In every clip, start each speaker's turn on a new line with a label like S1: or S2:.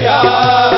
S1: प्यारी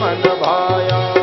S1: मन भाया।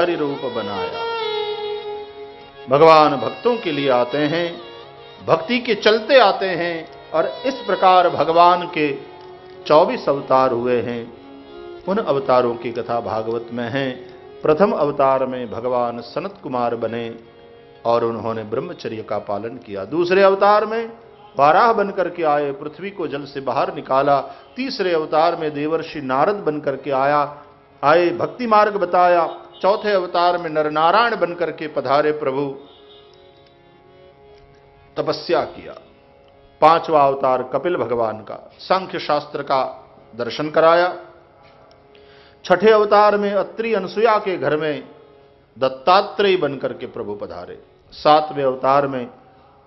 S1: हरि रूप बनाया। भगवान भक्तों के लिए आते हैं, भक्ति के चलते आते हैं और इस प्रकार भगवान के 24 अवतार हुए हैं। उन अवतारों की कथा भागवत में है। प्रथम अवतार में भगवान सनत कुमार बने और उन्होंने ब्रह्मचर्य का पालन किया। दूसरे अवतार में वाराह बनकर के आए, पृथ्वी को जल से बाहर निकाला। तीसरे अवतार में देवर्षि नारद बनकर के आया, आए, भक्ति मार्ग बताया। चौथे अवतार में नरनारायण बनकर के पधारे प्रभु। तपस्या किया। पांचवा अवतार कपिल भगवान का सांख्य शास्त्र का दर्शन कराया। छठे अवतार में अत्रि अनसुया के घर में दत्तात्रेय बनकर के प्रभु पधारे। सातवें अवतार में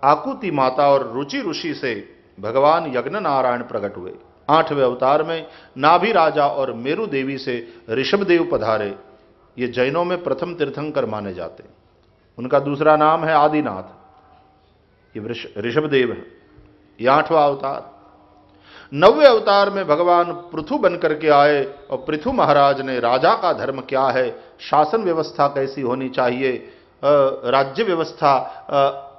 S1: आकुति माता और रुचि ऋषि से भगवान यज्ञ नारायण प्रकट हुए। आठवें अवतार में नाभि राजा और मेरु देवी से ऋषभदेव पधारे। ये जैनों में प्रथम तीर्थंकर माने जाते उनका दूसरा नाम है आदिनाथ। ये ऋषभदेव है। ये आठवां अवतार। नवे अवतार में भगवान पृथु बनकर के आए और पृथु महाराज ने, राजा का धर्म क्या है, शासन व्यवस्था कैसी होनी चाहिए राज्य व्यवस्था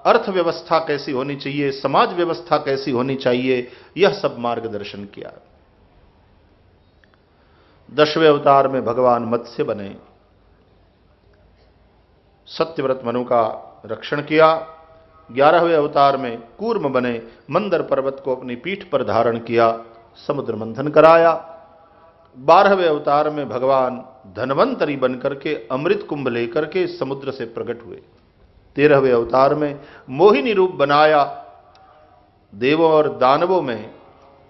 S1: अर्थव्यवस्था कैसी होनी चाहिए, समाज व्यवस्था कैसी होनी चाहिए, यह सब मार्गदर्शन किया। दसवें अवतार में भगवान मत्स्य बने। सत्यव्रत मनु का रक्षण किया। ग्यारहवें अवतार में कूर्म बने, मंदर पर्वत को अपनी पीठ पर धारण किया, समुद्र मंथन कराया। बारहवें अवतार में भगवान धनवंतरी बनकर के अमृत कुंभ लेकर के समुद्र से प्रकट हुए। तेरहवें अवतार में मोहिनी रूप बनाया। देवों और दानवों में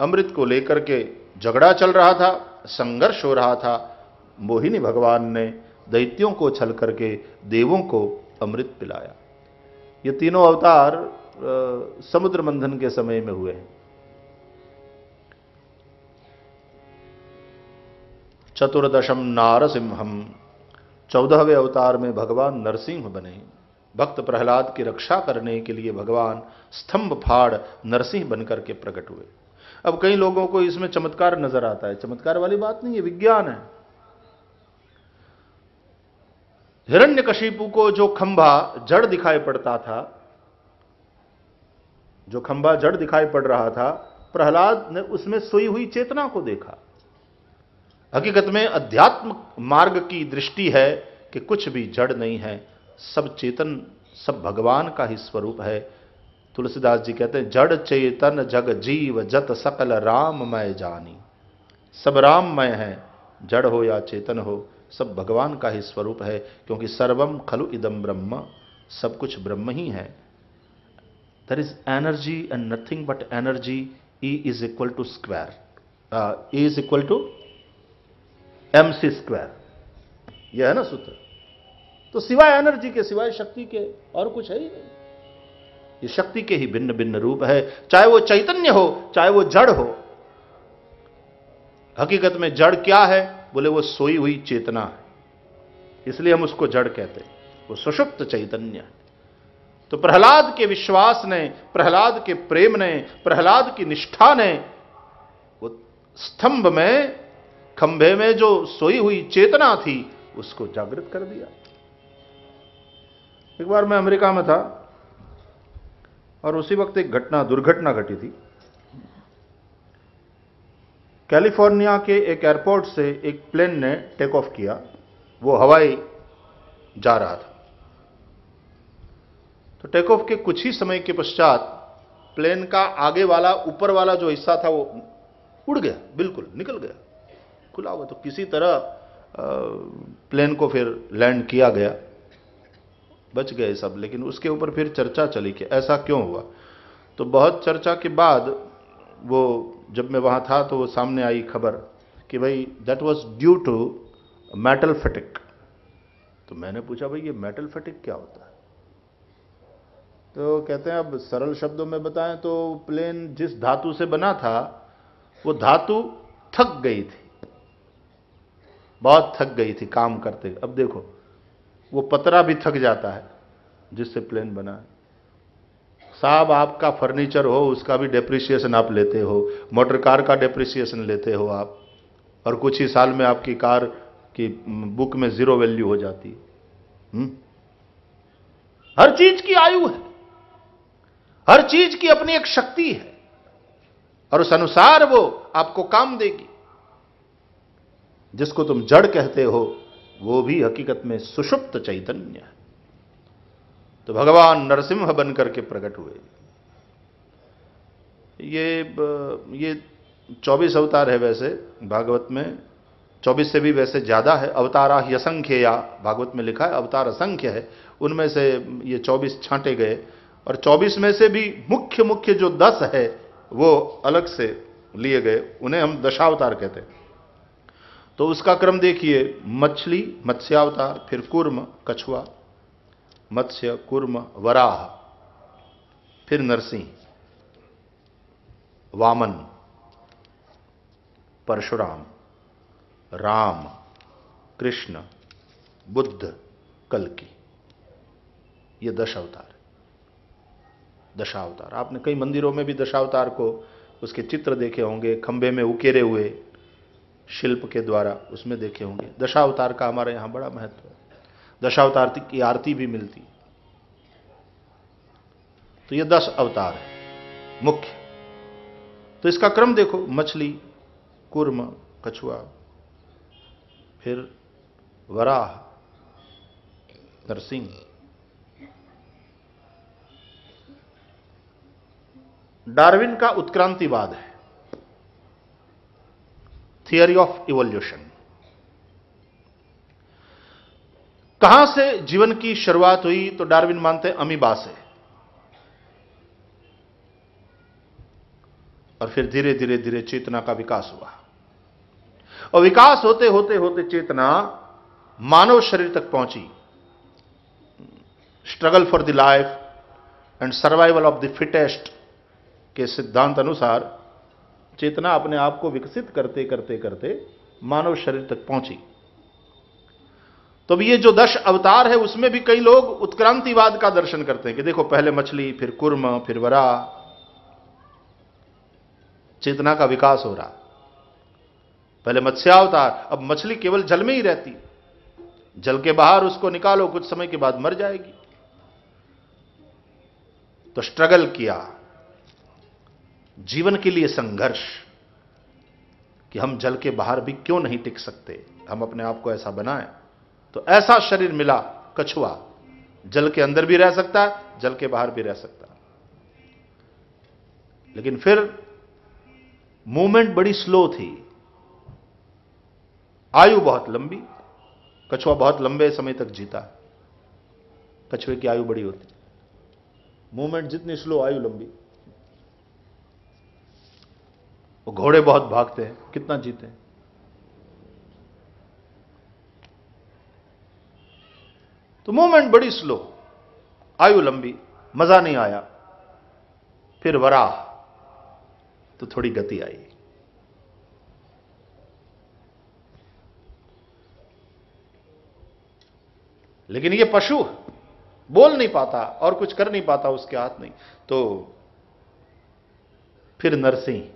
S1: अमृत को लेकर के झगड़ा चल रहा था, संघर्ष हो रहा था। मोहिनी भगवान ने दैत्यों को छल करके देवों को अमृत पिलाया। ये तीनों अवतार समुद्र मंथन के समय में हुए हैं। चतुर्दशम नारसिंहम, चौदहवें अवतार में भगवान नरसिंह बने। भक्त प्रहलाद की रक्षा करने के लिए भगवान स्तंभ फाड़ नरसिंह बनकर के प्रकट हुए। अब कई लोगों को इसमें चमत्कार नज़र आता है। चमत्कार वाली बात नहीं है, विज्ञान है। हिरण्यकशिपु को जो खंभा जड़ दिखाई पड़ता था, जो खंभा जड़ दिखाई पड़ रहा था, प्रहलाद ने उसमें सोई हुई चेतना को देखा। हकीकत में अध्यात्म मार्ग की दृष्टि है कि कुछ भी जड़ नहीं है, सब चेतन, सब भगवान का ही स्वरूप है। तुलसीदास जी कहते हैं, जड़ चेतन जग जीव जत सकल राममय जानी। सब राममय है, जड़ हो या चेतन हो सब भगवान का ही स्वरूप है, क्योंकि सर्वम खलु इदम ब्रह्म, सब कुछ ब्रह्म ही है। There is energy and nothing but energy E is equal to square E is equal to M C square यह है ना सूत्र? तो सिवाय एनर्जी के, सिवाय शक्ति के, और कुछ है ही नहीं। ये शक्ति के ही भिन्न भिन्न रूप है। चाहे वो चैतन्य हो, चाहे वो जड़ हो, हकीकत में जड़ क्या है? बोले, वो सोई हुई चेतना है। इसलिए हम उसको जड़ कहते हैं। वो सुषुप्त चैतन्य तो प्रहलाद के विश्वास ने, प्रहलाद के प्रेम ने, प्रहलाद की निष्ठा ने, वो स्तंभ में, खंभे में जो सोई हुई चेतना थी, उसको जागृत कर दिया। एक बार मैं अमेरिका में था, और उसी वक्त एक घटना, दुर्घटना घटी थी। कैलिफ़ोर्निया के एक एयरपोर्ट से एक प्लेन ने टेक ऑफ़ किया। वो हवाई जा रहा था। तो टेक ऑफ़ के कुछ ही समय के पश्चात प्लेन का आगे वाला, ऊपर वाला जो हिस्सा था वो उड़ गया, बिल्कुल निकल गया, खुला हुआ। तो किसी तरह प्लेन को फिर लैंड किया गया। बच गए सब, लेकिन उसके ऊपर फिर चर्चा चली कि ऐसा क्यों हुआ? तो बहुत चर्चा के बाद वो जब मैं वहाँ था तो सामने आई खबर कि भाई that was due to metal fatigue तो मैंने पूछा, भाई, ये मेटल फटिक क्या होता है? तो कहते हैं, अब सरल शब्दों में बताएँ तो प्लेन जिस धातु से बना था, वो धातु थक गई थी। बहुत थक गई थी काम करते अब देखो, वो पतरा भी थक जाता है जिससे प्लेन बना है। साहब आपका फर्नीचर हो, उसका भी डेप्रिसिएशन आप लेते हो मोटर कार का डेप्रिसिएशन लेते हो आप, और कुछ ही साल में आपकी कार की बुक में ज़ीरो वैल्यू हो जाती है। हम्म? हर चीज़ की आयु है, हर चीज़ की अपनी एक शक्ति है, और उस अनुसार वो आपको काम देगी। जिसको तुम जड़ कहते हो, वो भी हकीकत में सुषुप्त चैतन्य है। तो भगवान नरसिंह बनकर के प्रकट हुए। ये ये 24 अवतार है वैसे भागवत में। 24 से भी वैसे ज़्यादा है। अवतारा ही असंख्य या भागवत में लिखा है, अवतार असंख्य है। उनमें से ये 24 छांटे गए। और 24 में से भी मुख्य मुख्य जो 10 है, वो अलग से लिए गए। उन्हें हम दशावतार कहते हैं। तो उसका क्रम देखिए। मछली, मत्स्यावतार, फिर कुर्म, कछुआ मत्स्य, कुर्म, वराह, फिर नरसिंह, वामन, परशुराम, राम, कृष्ण, बुद्ध, कलकी। ये दश अवतार दशावतार। आपने कई मंदिरों में भी दशावतार को उसके चित्र देखे होंगे खंबे में उकेरे हुए शिल्प के द्वारा उसमें देखे होंगे। दशावतार का हमारे यहाँ बड़ा महत्व है। दशावतार की आरती भी मिलती। तो ये दस अवतार है, मुख्य। तो इसका क्रम देखो, मछली, कुर्म, कछुआ, फिर वराह, नरसिंह। डार्विन का उत्क्रांतिवाद है। थियरी ऑफ़ इवोल्यूशन कहाँ से जीवन की शुरुआत हुई तो डार्विन मानते हैं अमीबा से। और फिर धीरे धीरे धीरे चेतना का विकास हुआ। और विकास होते होते होते चेतना मानव शरीर तक पहुँची। Struggle for the life and survival of the fittest के सिद्धांत अनुसार चेतना अपने आप को विकसित करते करते करते मानव शरीर तक पहुँची। तो भी ये जो दश अवतार है, उसमें भी कई लोग उत्क्रांतिवाद का दर्शन करते हैं कि देखो, पहले मछली, फिर कुर्म, फिर वरा। चेतना का विकास हो रहा। पहले मत्स्यावतार, अब मछली केवल जल में ही रहती जल के बाहर उसको निकालो, कुछ समय के बाद मर जाएगी। तो स्ट्रगल किया। जीवन के लिए संघर्ष, कि हम जल के बाहर भी क्यों नहीं टिक सकते? हम अपने आप को ऐसा बनाएँ। तो ऐसा शरीर मिला, कछुआ। जल के अंदर भी रह सकता है, जल के बाहर भी रह सकता है। लेकिन फिर मूवमेंट बड़ी स्लो थी। आयु बहुत लंबी, कछुआ बहुत लंबे समय तक जीता। कछुए की आयु बड़ी होती। मूवमेंट जितनी स्लो, आयु लंबी। वो घोड़े बहुत भागते हैं, कितना जीते हैं। तो मूवमेंट बड़ी स्लो, आयु लंबी, मज़ा नहीं आया। फिर वराह तो थोड़ी गति आई। लेकिन ये पशु बोल नहीं पाता और कुछ कर नहीं पाता, उसके हाथ नहीं। तो फिर नरसिंह,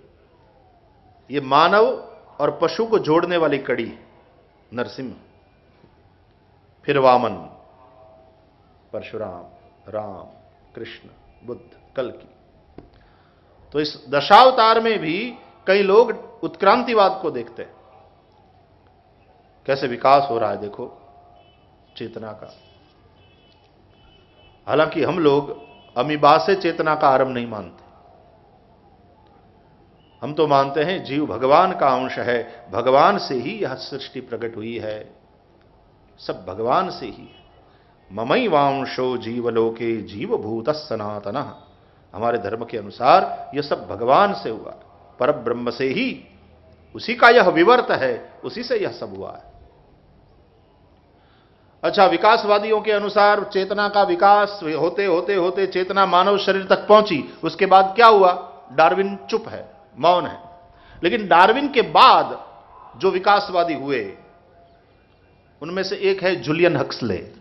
S1: ये मानव और पशु को जोड़ने वाली कड़ी, नरसिंह, फिर वामन। परशुराम, राम, कृष्ण, बुद्ध कल की तो इस दशावतार में भी कई लोग उत्क्रांतिवाद को देखते हैं। कैसे विकास हो रहा है देखो, चेतना का। हालाँकि हम लोग अमीबा से चेतना का आरंभ नहीं मानते। हम तो मानते हैं जीव भगवान का अंश है, भगवान से ही यह सृष्टि प्रकट हुई है। सब भगवान से ही है। ममई वांशो जीवलोके जीवभूत सनातन हमारे धर्म के अनुसार यह सब भगवान से हुआ। पर ब्रह्म से ही उसी का यह विवर्त है, उसी से यह सब हुआ है। अच्छा विकासवादियों के अनुसार चेतना का विकास होते होते होते चेतना मानव शरीर तक पहुँची, उसके बाद क्या हुआ? डार्विन चुप है, मौन है। लेकिन डार्विन के बाद जो विकासवादी हुए, उनमें से एक है जुलियन हक्सले।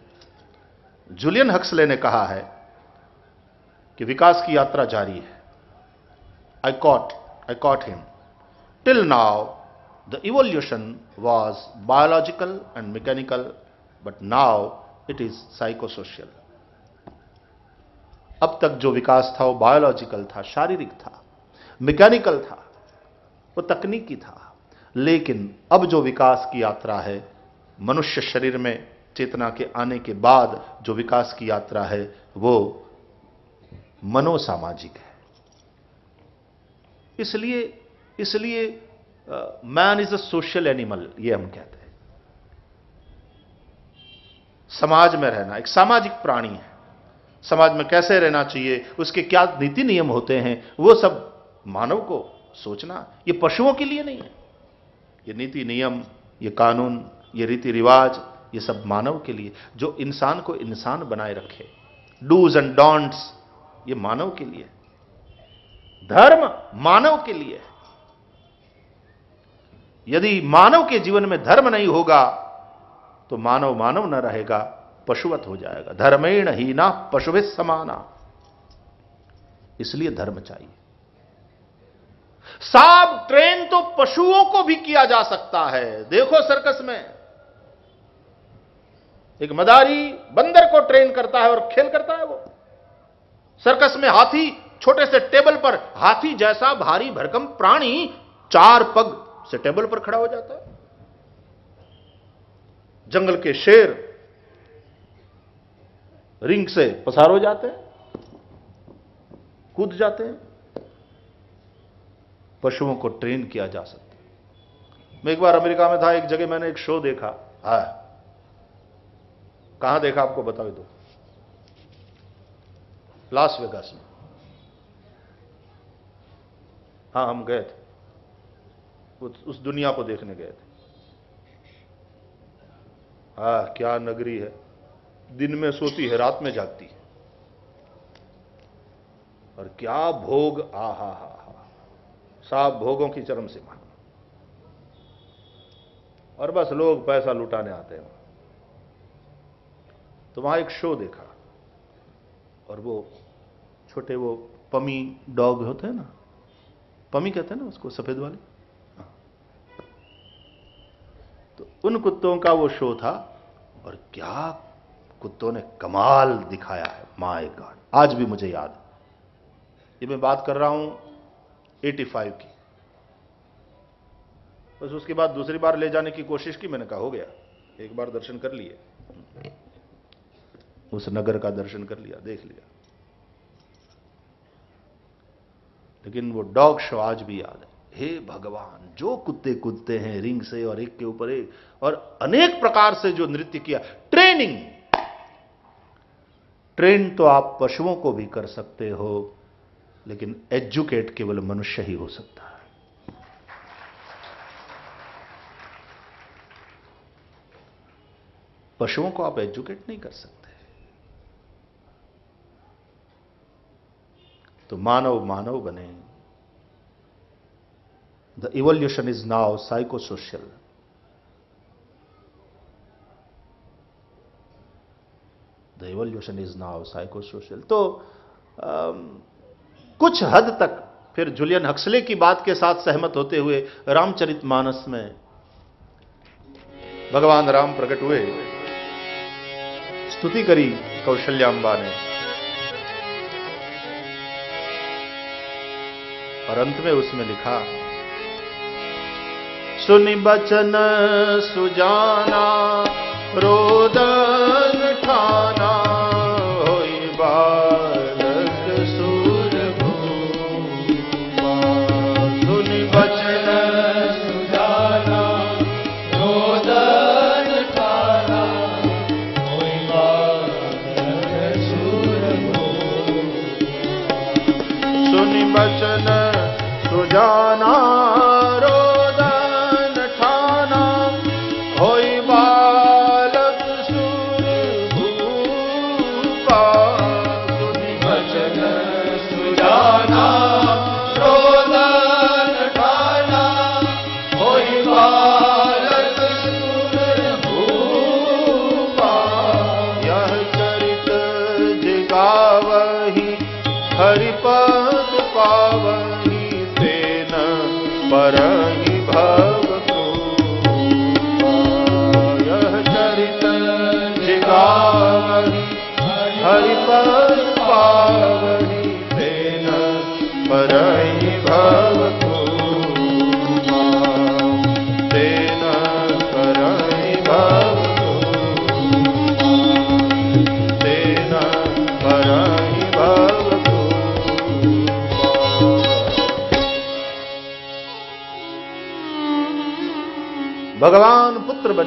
S1: जुलियन हक्सले ने कहा है कि विकास की यात्रा जारी है। I caught I caught him till now the evolution was biological and mechanical but now it is psychosocial अब तक जो विकास था वो बायोलॉजिकल था, शारीरिक था मैकेनिकल था, वो तकनीकी था। लेकिन अब जो विकास की यात्रा है, मनुष्य शरीर में चेतना के आने के बाद जो विकास की यात्रा है, वो मनोसामाजिक है। इसलिए इसलिए man is a social animal ये हम कहते हैं। समाज में रहना एक सामाजिक प्राणी है। समाज में कैसे रहना चाहिए, उसके क्या नीति नियम होते हैं, वो सब मानव को सोचना, ये पशुओं के लिए नहीं है। ये नीति नियम, ये कानून, ये रीति रिवाज ये सब मानव के लिए, जो इंसान को इंसान बनाए रखे। डूज एंड डोंट्स ये मानव के लिए। धर्म मानव के लिए। यदि मानव के जीवन में धर्म नहीं होगा तो मानव मानव न रहेगा, पशुवत हो जाएगा। धर्मेण ही ना पशुभित समाना। इसलिए धर्म चाहिए। साब ट्रेन तो पशुओं को भी किया जा सकता है। देखो सर्कस में। एक मदारी बंदर को ट्रेन करता है और खेल करता है वो। सर्कस में हाथी छोटे से टेबल पर, हाथी जैसा भारी भरकम प्राणी चार पग से टेबल पर खड़ा हो जाता है। जंगल के शेर रिंग से पसार हो जाते हैं, कूद जाते हैं। पशुओं को ट्रेन किया जा सकता है। मैं एक बार अमेरिका में था, एक जगह मैंने एक शो देखा। हा। कहाँ देखा आपको बता दो लास वेगास में। हाँ हम गए थे। उस, दुनिया को देखने गए थे। हा क्या नगरी है। दिन में सोती है रात में जागती है। और क्या भोग आ हा हा। साफ़ भोगों की चरम सीमा। और बस लोग पैसा लुटाने आते हैं। तो वहाँ एक शो देखा। और वो छोटे वो पमी डॉग होते हैं ना? पमी कहते हैं ना उसको, सफ़ेद वाले? हाँ। तो उन कुत्तों का वो शो था, और क्या कुत्तों ने कमाल दिखाया है, माय गॉड। आज भी मुझे याद ये मैं बात कर रहा हूँ 85 की। बस उसके बाद दूसरी बार ले जाने की कोशिश की, मैंने कहा, हो गया, एक बार दर्शन कर लिए। उस नगर का दर्शन कर लिया, देख लिया। लेकिन वो डॉग शो आज भी याद है। हे भगवान, जो कुत्ते कुत्ते हैं रिंग से और एक के ऊपर एक, और अनेक प्रकार से जो नृत्य किया, ट्रेनिंग। ट्रेन तो आप पशुओं को भी कर सकते हो, लेकिन एजुकेट केवल मनुष्य ही हो सकता है। पशुओं को आप एजुकेट नहीं कर सकते। तो मानव मानव बने। The evolution is now psychosocial the evolution is now psychosocial तो um, कुछ हद तक फिर जुलियन हक्सले की बात के साथ सहमत होते हुए रामचरित मानस में भगवान राम प्रकट हुए। स्तुति करी कौशल्याम्बा ने। और अंत में उसमें लिखा सुनि बचन सुजाना रोदन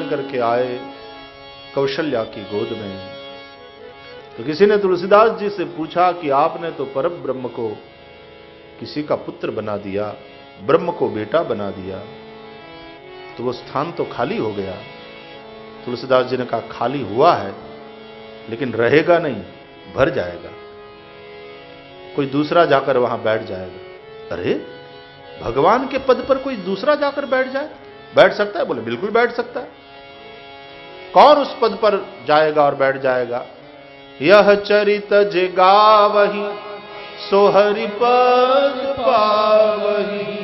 S1: भगवान पुत्र बनकर के आए कौशल्या की गोद में। तो किसी ने तुलसीदास जी से पूछा कि आपने तो परम ब्रह्म को किसी का पुत्र बना दिया, ब्रह्म को बेटा बना दिया। तो वो स्थान तो खाली हो गया। तुलसीदास जी ने कहा, खाली हुआ है, लेकिन रहेगा नहीं, भर जाएगा। कोई दूसरा जाकर वहाँ बैठ जाएगा। अरे, भगवान के पद पर कोई दूसरा जाकर बैठ जाए? बैठ सकता है? बोले, बिल्कुल बैठ सकता है। कौन उस पद पर जाएगा और बैठ जाएगा? यह चरित जे गावही सोहरि पद पावही।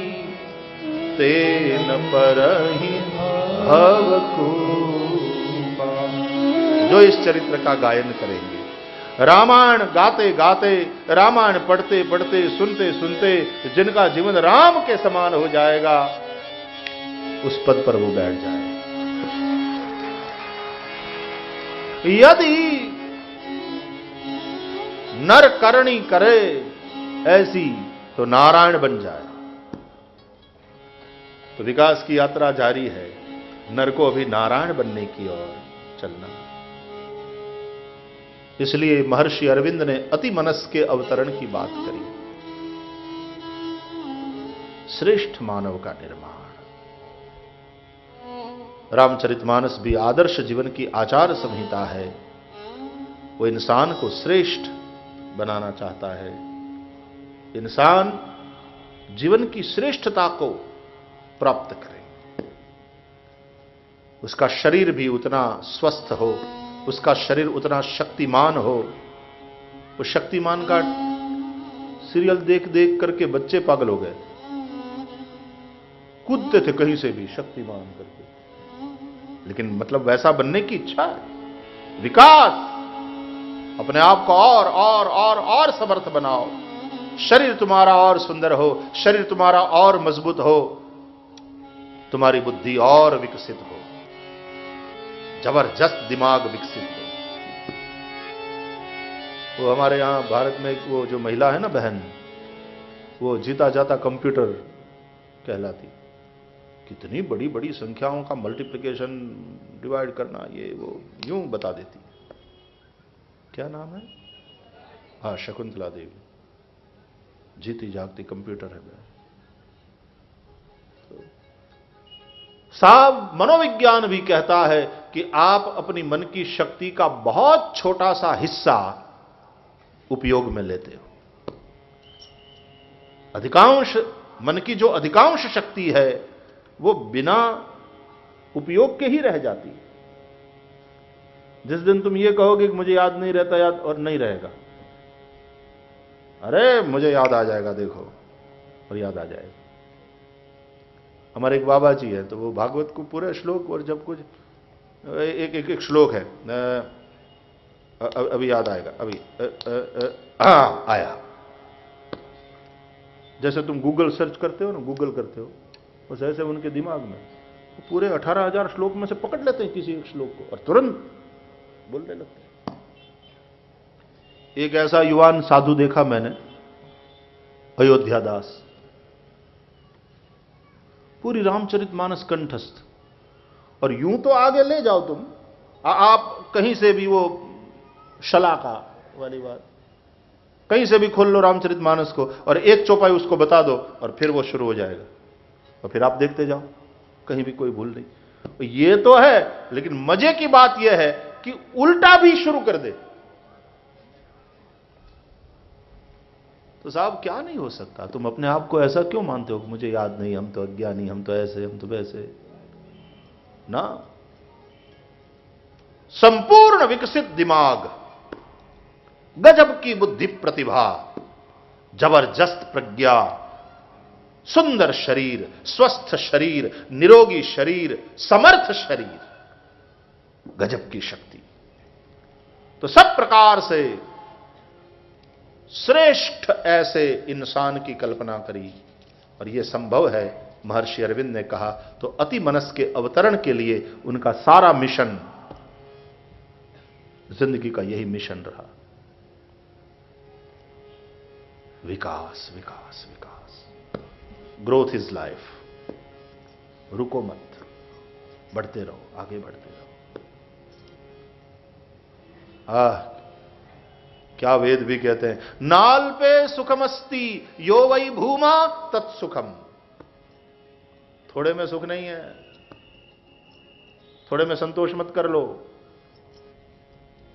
S1: तेन परहि भव को जो इस चरित्र का गायन करेंगे। रामायण गाते गाते, रामायण पढ़ते पढ़ते, सुनते सुनते जिनका जीवन राम के समान हो जाएगा, उस पद पर वो बैठ जाए यदि नर करणी करे, ऐसी तो नारायण बन जाए। तो विकास की यात्रा जारी है। नर को अभी नारायण बनने की ओर चलना। इसलिए महर्षि अरविंद ने अति मनस के अवतरण की बात करी। श्रेष्ठ मानव का निर्माण। रामचरितमानस भी आदर्श जीवन की आचार संहिता है। वो इंसान को श्रेष्ठ बनाना चाहता है। इंसान जीवन की श्रेष्ठता को प्राप्त करे। उसका शरीर भी उतना स्वस्थ हो, उसका शरीर उतना शक्तिमान हो। उस शक्तिमान का सीरियल देख देख करके बच्चे पागल हो गए। कूदते थे कहीं से भी, शक्तिमान करके। लेकिन मतलब वैसा बनने की इच्छा है। विकास। अपने आप को और और और और समर्थ बनाओ। शरीर तुम्हारा और सुंदर हो, शरीर तुम्हारा और मज़बूत हो, तुम्हारी बुद्धि और विकसित हो। ज़बरदस्त दिमाग विकसित हो। वो हमारे यहाँ भारत में वो जो महिला है ना बहन, वो जीता जाता कंप्यूटर कहलाती। कितनी बड़ी बड़ी संख्याओं का मल्टीप्लिकेशन डिवाइड करना, ये वो यूँ बता देती क्या नाम है? हाँ शकुंतला देवी। जीती जागती कंप्यूटर है तो साहब, मनोविज्ञान भी कहता है कि आप अपनी मन की शक्ति का बहुत छोटा सा हिस्सा उपयोग में लेते हो। अधिकांश, मन की जो अधिकांश शक्ति है वो बिना उपयोग के ही रह जाती है। जिस दिन तुम ये कहोगे कि मुझे याद नहीं रहता याद और नहीं रहेगा। अरे मुझे याद आ जाएगा देखो और याद आ जाएगा। हमारे एक बाबा जी है तो वो भागवत को पूरे श्लोक और जब कुछ एक एक, एक श्लोक है अभी याद आएगा अभी आ, आ, आया। जैसे तुम गूगल सर्च करते हो ना गूगल करते हो बस ऐसे उनके दिमाग में। पूरे अठारह हज़ार श्लोक में से पकड़ लेते हैं किसी एक श्लोक को और तुरंत बोलने लगते हैं। एक ऐसा युवान साधु देखा मैंने अयोध्या दास। पूरी रामचरित मानस कंठस्थ। और यूँ तो आगे ले जाओ तुम आ, आप कहीं से भी वो शलाका वाली बात। कहीं से भी खोल लो रामचरित मानस को और एक चौपाई उसको बता दो और फिर वो शुरू हो जाएगा। और फिर आप देखते जाओ, कहीं भी कोई भूल नहीं। ये तो है, लेकिन मज़े की बात यह है कि उल्टा भी शुरू कर दे। तो साहब, क्या नहीं हो सकता? तुम अपने आप को ऐसा क्यों मानते हो कि मुझे याद नहीं, हम तो अज्ञानी, हम तो ऐसे, हम तो वैसे? ना। संपूर्ण विकसित दिमाग, गजब की बुद्धि प्रतिभा, ज़बरदस्त प्रज्ञा सुंदर शरीर, स्वस्थ शरीर, निरोगी शरीर, समर्थ शरीर, गजब की शक्ति। तो सब प्रकार से श्रेष्ठ ऐसे इंसान की कल्पना करी। और यह संभव है, महर्षि अरविंद ने कहा तो अति मनस के अवतरण के लिए उनका सारा मिशन, ज़िंदगी का यही मिशन रहा। विकास विकास विकास। ग्रोथ इज़ लाइफ रुको मत। बढ़ते रहो, आगे बढ़ते रहो। आ क्या वेद भी कहते हैं, नाल पे सुखमस्ती, यो वही भूमा तत्सुखम थोड़े में सुख नहीं है। थोड़े में संतोष मत कर लो।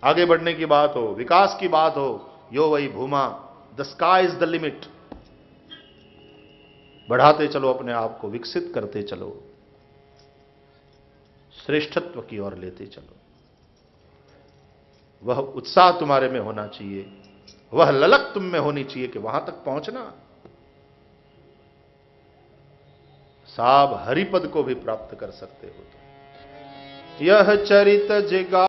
S1: आगे बढ़ने की बात हो, विकास की बात हो, यो वही भूमा the sky is the limit बढ़ाते चलो, अपने आप को विकसित करते चलो, श्रेष्ठत्व की ओर लेते चलो। वह उत्साह तुम्हारे में होना चाहिए, वह ललक तुम में होनी चाहिए कि वहाँ तक पहुँचना। साब हरिपद को भी प्राप्त कर सकते हो यह चरित जिगा